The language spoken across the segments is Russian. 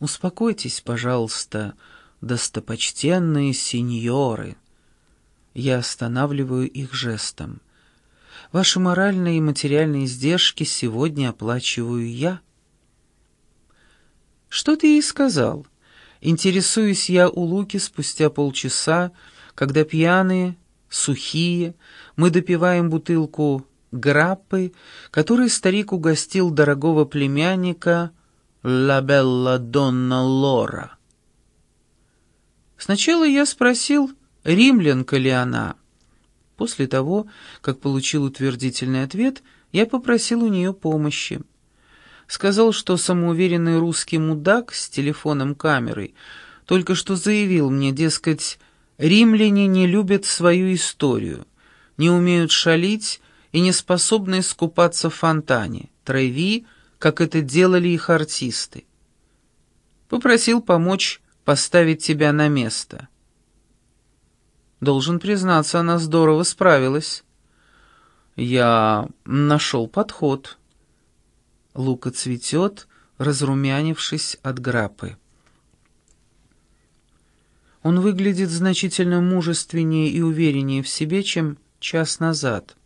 Успокойтесь, пожалуйста, достопочтенные сеньоры. Я останавливаю их жестом. Ваши моральные и материальные издержки сегодня оплачиваю я. Что ты ей сказал? Интересуюсь я у Луки спустя полчаса, когда пьяные, сухие, мы допиваем бутылку граппы, которой старик угостил дорогого племянника «Ла Белла Донна Лора». Сначала я спросил, римлянка ли она. После того, как получил утвердительный ответ, я попросил у нее помощи. Сказал, что самоуверенный русский мудак с телефоном-камерой только что заявил мне, дескать, римляне не любят свою историю, не умеют шалить и не способны искупаться в фонтане, трави, как это делали их артисты. Попросил помочь поставить тебя на место. Должен признаться, она здорово справилась. Я нашел подход. Лука цветет, разрумянившись от грапы. Он выглядит значительно мужественнее и увереннее в себе, чем час назад.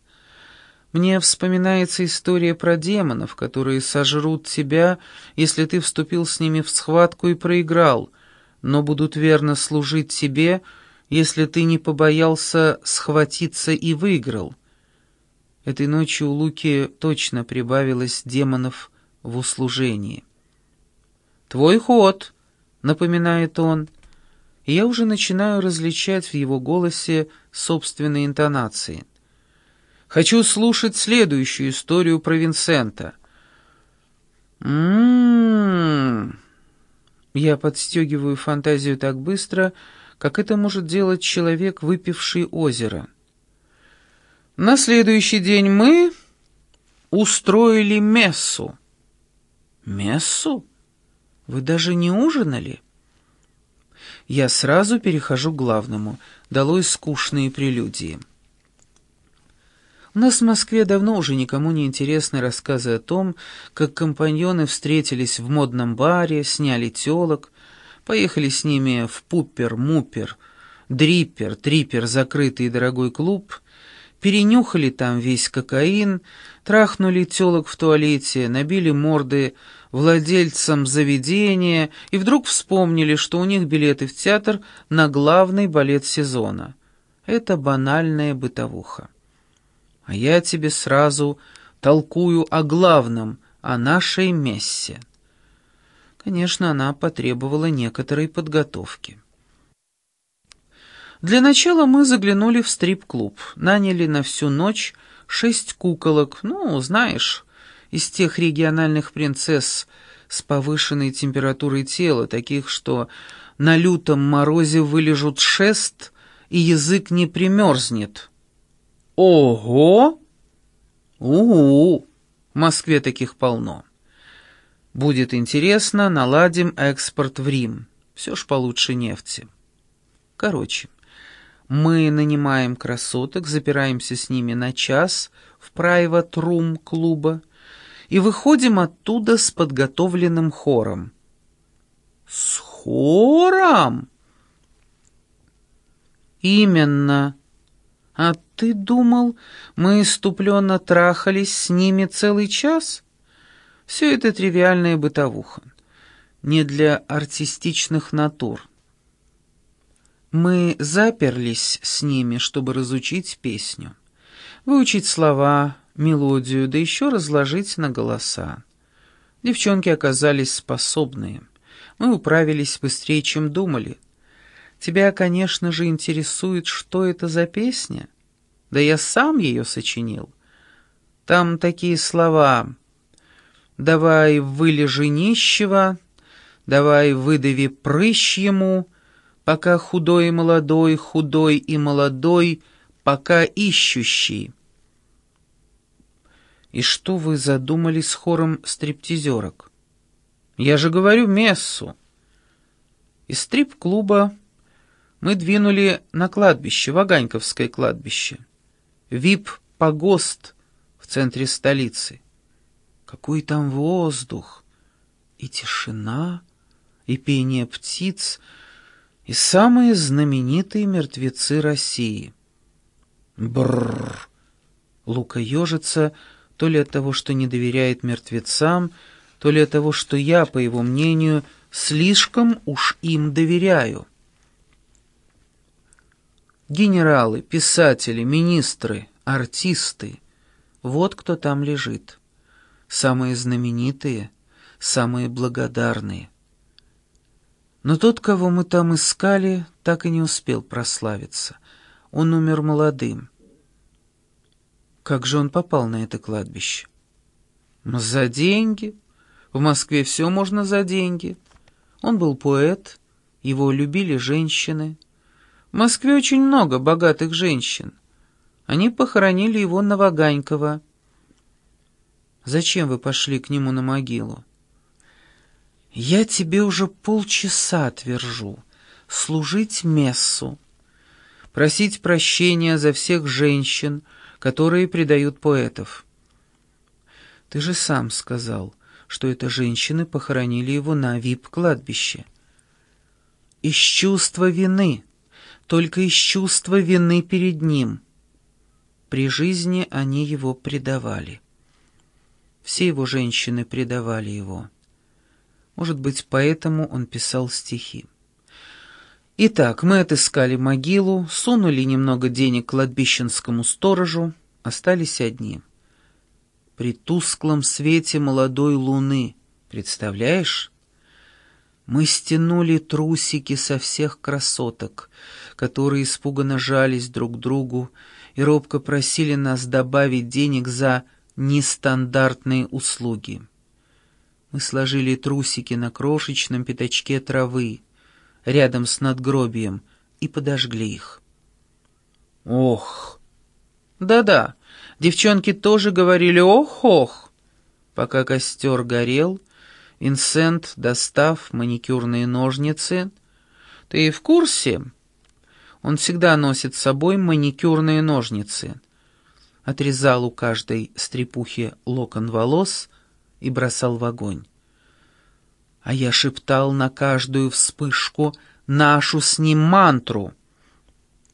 Мне вспоминается история про демонов, которые сожрут тебя, если ты вступил с ними в схватку и проиграл, но будут верно служить тебе, если ты не побоялся схватиться и выиграл. Этой ночью у Луки точно прибавилось демонов в услужении. «Твой ход», — напоминает он, и я уже начинаю различать в его голосе собственные интонации. Хочу слушать следующую историю про Винсента. М-м-м. Я подстегиваю фантазию так быстро, как это может делать человек, выпивший озеро. На следующий день мы устроили мессу. Мессу? Вы даже не ужинали? Я сразу перехожу к главному. Долой скучные прелюдии. Нас в Москве давно уже никому не интересны рассказы о том, как компаньоны встретились в модном баре, сняли телок, поехали с ними в пупер-мупер, дриппер, триппер, закрытый и дорогой клуб, перенюхали там весь кокаин, трахнули телок в туалете, набили морды владельцам заведения и вдруг вспомнили, что у них билеты в театр на главный балет сезона. Это банальная бытовуха. А я тебе сразу толкую о главном, о нашей мессе. Конечно, она потребовала некоторой подготовки. Для начала мы заглянули в стрип-клуб, наняли на всю ночь шесть куколок, ну, знаешь, из тех региональных принцесс с повышенной температурой тела, таких, что на лютом морозе вылежут шест, и язык не примерзнет. Ого! Угу! В Москве таких полно. Будет интересно, наладим экспорт в Рим. Все ж получше нефти. Короче, мы нанимаем красоток, запираемся с ними на час в прайват-рум клуба и выходим оттуда с подготовленным хором. С хором? Именно. «А ты думал, мы иступленно трахались с ними целый час?» Все это тривиальная бытовуха, не для артистичных натур. Мы заперлись с ними, чтобы разучить песню, выучить слова, мелодию, да еще разложить на голоса. Девчонки оказались способные. Мы управились быстрее, чем думали — Тебя, конечно же, интересует, что это за песня? Да я сам ее сочинил. Там такие слова «Давай вылежи нищего», «Давай выдави прыщ ему», «Пока худой и молодой, худой и молодой, пока ищущий». И что вы задумали с хором стриптизерок? Я же говорю мессу. Из стрип-клуба мы двинули на кладбище, Ваганьковское кладбище. ВИП-погост в центре столицы. Какой там воздух! И тишина, и пение птиц, и самые знаменитые мертвецы России. Бррр! Лука ежится, то ли от того, что не доверяет мертвецам, то ли от того, что я, по его мнению, слишком уж им доверяю. Генералы, писатели, министры, артисты — вот кто там лежит. Самые знаменитые, самые благодарные. Но тот, кого мы там искали, так и не успел прославиться. Он умер молодым. Как же он попал на это кладбище? За деньги. В Москве все можно за деньги. Он был поэт, его любили женщины. В Москве очень много богатых женщин. Они похоронили его на Ваганькова. Зачем вы пошли к нему на могилу? Я тебе уже полчаса твержу. Служить мессу. Просить прощения за всех женщин, которые предают поэтов. Ты же сам сказал, что это женщины похоронили его на вип-кладбище. Из чувства вины, только из чувства вины перед ним. При жизни они его предавали. Все его женщины предавали его. Может быть, поэтому он писал стихи. Итак, мы отыскали могилу, сунули немного денег кладбищенскому сторожу, остались одни — при тусклом свете молодой луны. Представляешь? Мы стянули трусики со всех красоток, которые испуганно жались друг к другу и робко просили нас добавить денег за нестандартные услуги. Мы сложили трусики на крошечном пятачке травы, рядом с надгробием, и подожгли их. Ох! Да-да, Девчонки тоже говорили «ох-ох». Пока костер горел, Винсент, достав маникюрные ножницы, «Ты в курсе?» Он всегда носит с собой маникюрные ножницы. Отрезал у каждой стрепухи локон волос и бросал в огонь. А я шептал на каждую вспышку нашу с ним мантру —